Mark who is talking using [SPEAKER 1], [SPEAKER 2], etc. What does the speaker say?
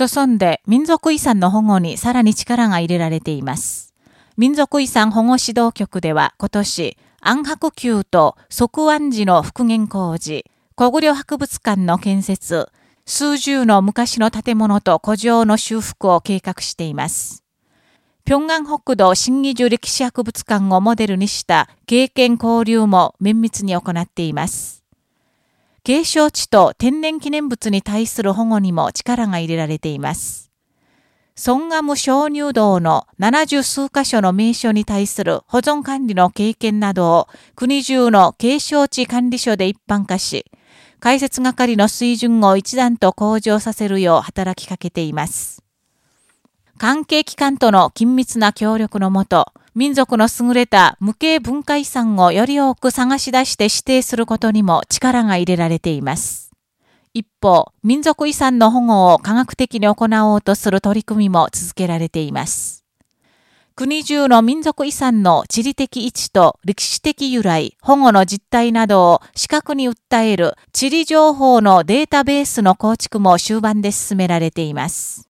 [SPEAKER 1] 著村で民族遺産の保護にさらに力が入れられています。民族遺産保護指導局では今年、安白宮と即安寺の復元工事、小暮博物館の建設、数十の昔の建物と古城の修復を計画しています。平安北道新義樹歴史博物館をモデルにした経験交流も綿密に行っています。継承地と天然記念物に対する保護にも力が入れられています。孫ガム鍾乳洞の70数箇所の名所に対する保存管理の経験などを国中の景勝地管理所で一般化し、解説係の水準を一段と向上させるよう働きかけています。関係機関との緊密な協力のもと、民族の優れた無形文化遺産をより多く探し出して指定することにも力が入れられています。一方、民族遺産の保護を科学的に行おうとする取り組みも続けられています。国中の民族遺産の地理的位置と歴史的由来、保護の実態などを視覚に訴える地理情報のデータベースの構築も終盤で進められています。